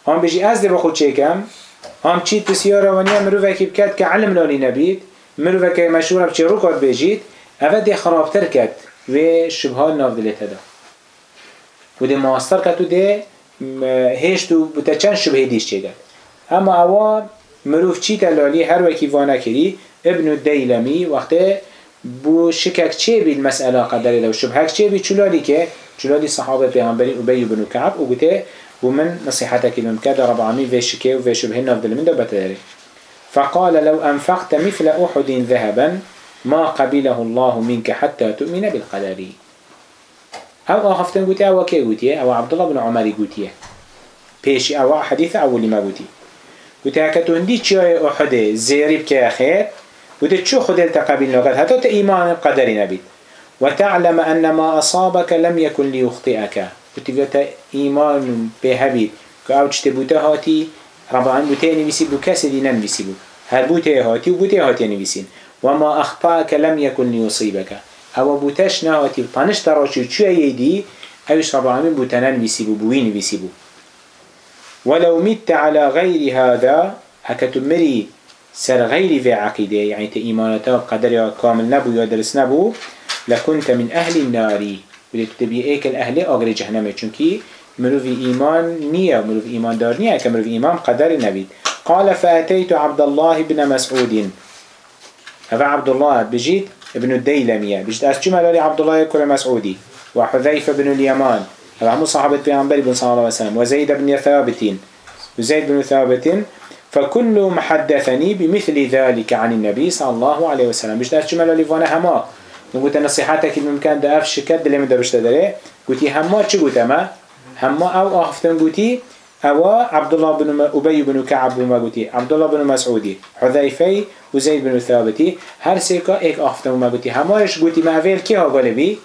Speaker 1: هم بیجی از در خود چکم هم چید بسیار روانی مروف اکی بکد که علم لالی نبید مروف اکی مشهور بچه رو کاد بیجید؟ اوه دی خرابتر کد و شبهه ناف دلت هدا و دی ماستر کد و دی هشت و بوده چند شبه دیش چه گد اما اوا مروف چی تلالی هر وکی وانا کری ابن الدیلمی وقتی بو چه بید مسئله قدری لو چه بید چلالی که جلالي صحابة پیغمبری أبي بن كعب وقلت ومن نصيحتك لهم كذا رب العالمين في شكي وفي شبهن أفضل من دو فقال لو أنفقت مثل أحد ذهبا ما قبله الله منك حتى تؤمن بالقدر. أو آخفتن قوتي أو كي قوتي أو عبد الله بن عمر قوتي بيش أو حديث اولي ما قوتي قوتي هكا تهندي چيای احده زيري بكي خير وده چو خدل تقبل نوكت حتى تإيمان قدري نبيت وتعلم أن ما أصابك لم يكن ليخطئك وتبقى إيمان بهبيت كأو تشتبوت هاتي ربعا بوتي نبسي بو نم ننبسي بو. هل بوتي هاتي وبوتي هاتي نبسين وما أخطأك لم يكن ليصيبك أو بوتش نهاتي طنش تراشي شو أيدي أيش ربعا بوتنان بسي بو بوين بسي بو. ولو مت على غير هذا هكتمري سر غير في عقيدة يعني تإيمانته قدر كامل نبو يا درس نبو لكنت من أهل النار ولي تبي ايك الأهل أغر جهنم چونكي مروف إيمان نية مروف إيمان دار نية كمروف إيمان قدر نبي قال فأتيت عبد الله بن مسعود. هذا عبد الله بجيت ابن الديلمية بجد أس جمال عبد الله كل مسعودي وحذيفة بن اليمان هذا هم صحابة بيغمبر بن صلى الله عليه وسلم وزيد بن ثابت وزيد بن ثابت فكل محدثني بمثل ذلك عن النبي صلى الله عليه وسلم. بجد أس جمال لفانا هما نقول نصيحتك الممكن ده أف شكد من ده داره. قلتي هما چه قلت أما هما أو أخفتن قلتي أو عبد الله بن أبي بن كعب بن مغوتي عبد الله بن مسعودي حذيفي وزيد بن ثابتي هر سيكا ايك افتم مغوتي همارش قوتي معفيل كي ها غالبي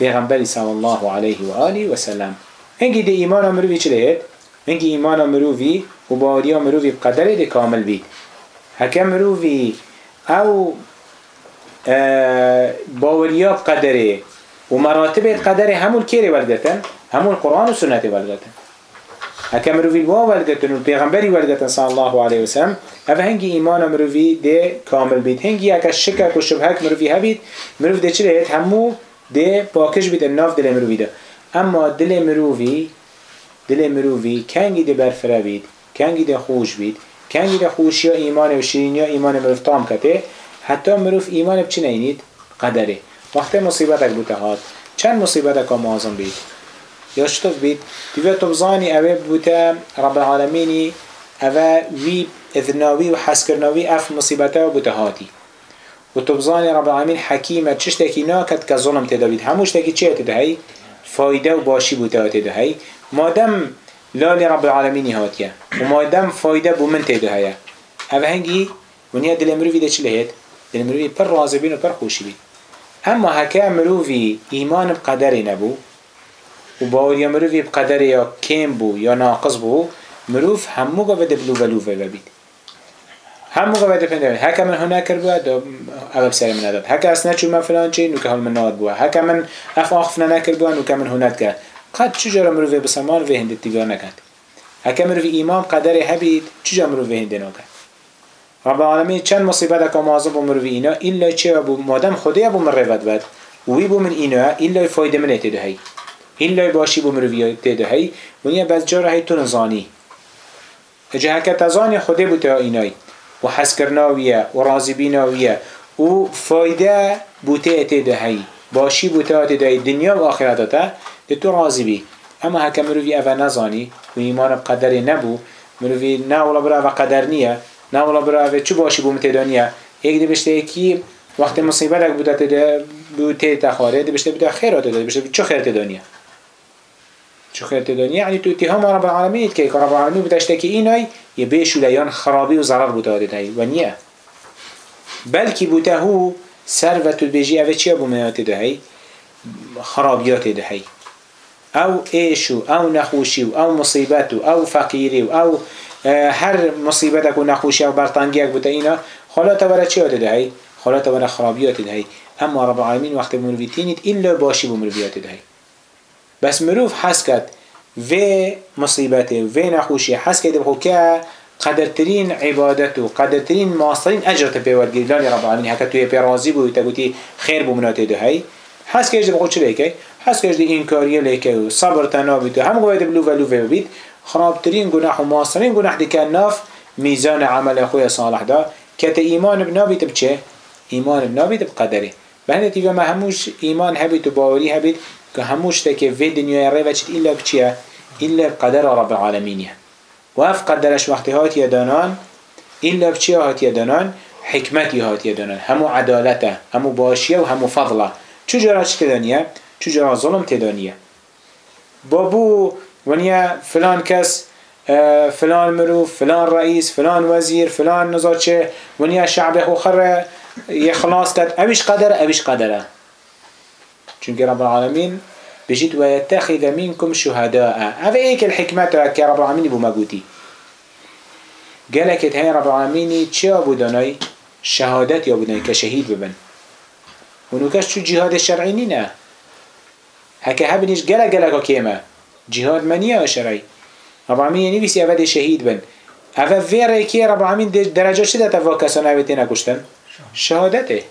Speaker 1: پیغمبر صلى الله عليه وآله وسلم هنگي دي ايمان مروفي چه لهت؟ هنگي ايمان مروفي و باوريا مروفي بقدر دي كامل بيت هكا مروفي او باوريا بقدره و مراتب قدره همون كيري ولدتن همون قرآن و سنة ولدتن هكا مروفي الوا ولدتن والبيغمبري ولدتن صلى الله عليه وسلم هذا هنجي إيمان مروفي ده كامل بيت هنجي هكا الشكك والشبهك مروفي هبيت مروف ده لهت همو ده باكش بيت الناف دل مروفي ده اما دل مروفي دل مروفي كانجي ده بيت كانجي ده خوش بيت كانجي ده خوش يا إيمان وشيرين يا إيمان مروف طام كته حتى مروف إيمان بچه نينيد قدره. وقت مصيبتك بوتهات چند مصيبتك معظم بيت یا شتف بید دیوه تبزانی اوه بوده رب العالمینی اوه وی اذناوی و حسکرناوی اف مصیبته و بوده هاتی و تبزانی رب العالمین حکیمه چشتکی ناکد که ظلم تدابید هموشتکی چیه تدهی؟ فایده و باشی بوده تدهی. مادم لال رب العالمینی هاتیه و مادم فایده بو من تدهیه اوه هنگی ونیا دل مروفی ده چه لهید؟ دل مروفی پر رازه بین و پر خوشی بید اما هکه مروفی ایمان بقدر نبو و باوریا مروف بقدر یا کم بو یا ناقص بو مروف همو بده بلو بلو ببید همو بده پنده هکا من هنه کر بود اغب سر من داد هکا اصنا چو من فلان چی نوکه حال من ناد بو. هکا من اف آخف نکر بود نوکه من هنه کرد. قد چجا مروف بسمان و هنده تیگار نکد هکا مروف ایمان قدر هبید چجا مروف هنده نکد رب العالمین چند مصیبت اکا معظم بو مروف اینا ایلا چه مادم خودی بو من روید بد. وی بو من اینا ایلا فایده من اتدهی هین لای باشی بو مروی تیده هی. ونیا بس جاره هی تو نزانی. اجا هکا تزانی خوده بو تا اینای و حس کرناویه و رازی بیناویه و فایده بو تیده هی. باشی بو تا تیده هی. دنیا و آخرت تا ده تو رازی بی. اما هکا مروی اوه نزانی و ایمان بقدر نبو. مروی نه ولا برا اوه قدر نیه نه ولا برا اوه چو باشی بو متدانیه یک دی بشته یکی وقت مصیبت بوده تده بو تیده خاره دی بشته بوده خیرات داده بشته چو خیر تدانیه شو خير تدني يعني تو اتهام رب العالمين كي رب العالمين بتشتكي إيناي يبيشو ليان خرابي وزرر بتادت هاي ونيا بلكي بوته سرفة البيجي أفا چيا بمنات ده هاي خرابيات ده هاي أو إيشو أو نخوشي أو مصيبتو أو فقيري أو هر مصيبتك ونخوشي أو برطانجيك بتاينا خلا تورا چيا ده هاي خلا تورا خرابيات ده هاي أما رب العالمين وقت منوفيتينيت إلا باشي بمروفيات ده هاي بس مروف حس کرد و مصیبته و نخوشی حس کرد بخو که قدرترین عبادت و قدرترین ماسترین اجر تپیورگیری لالی رب العالمین. هکا توی پی راضی بود تا گوتی خیر بومناته ده هی حس کرد بخو چه لیکه حس کرد این کاریه لیکه و صبر تنابید و هم گوید بلو ولو بید خرابترین گناه و ماسترین گناه دی که ناف میزان عمل خوی صالح دا. که ایمان بنابید بچه؟ ایمان بنابید بقدره بهنده تیوه ما هموش ایمان هبید و باوری هبید که هموش تکه في دنیا ره وچت إلا بچیه؟ إلا بقدر رب العالمين و اف قدرش وقتی هات دانان إلا بچیه هات دانان حکمتی هات دانان. همو عدالته همو باشیه و همو فضله چجورا چی تدانیه؟ چجورا ظلم تدانیه بابو ونیا فلان کس فلان مروف فلان رئيس فلان وزير فلان نزاچه ونیا شعب خو خره يخلاص كد أبيش قدر أبيش قدره. چونك رب العالمين بجيت ويتخذ منكم شهداء. هذا ايك الحكمة رب العالمين بو مقوتي قالك هاي رب العالمين چه ابو داناي شهادت يا بدناي كشهيد ببن. ونوكاش شو جهاد الشرعي نينا هكا هبنيش قالك قالك كيما جهاد منيا شرعي رب العالمين يعني بيسي أفاد شهيد بن. أفا في ريكي رب العالمين درجة شدة تفا كسانا بتنا كشتن شهادته.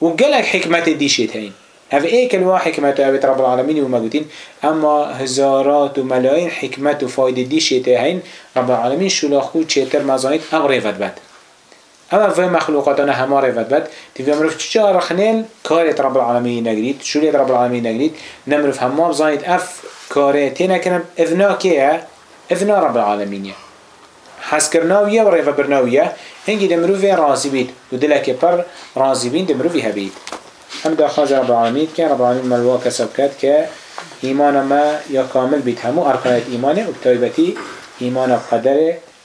Speaker 1: وقالك حكمة ديشت هين هذا ايه كلمة حكمة أبت رب العالمين وما قلتين أما هزارات وملايين حكمة وفايدة ديشت هين رب العالمين شو لاخو تشتر مزانيت أو ريفت بات اما في مخلوقاتنا هما ريفت بات تبي امروف چه رخنيل كارت رب العالمين نجريد شو ليد رب العالمين نجريد نمروف هما بزانيت اف كارتنا كنا اذنا كيه اذنا رب العالمين حس کرناویه و ریفه برناویه هنگی دمروی راضی بید و دلک پر راضی بین دمروی هبید هم دا خواج رب العالمین که رب العالمین ملوا کسب کرد که ایمان ما یا کامل بید همو ارکانت ایمانه و بتایبتی ایمان بقدره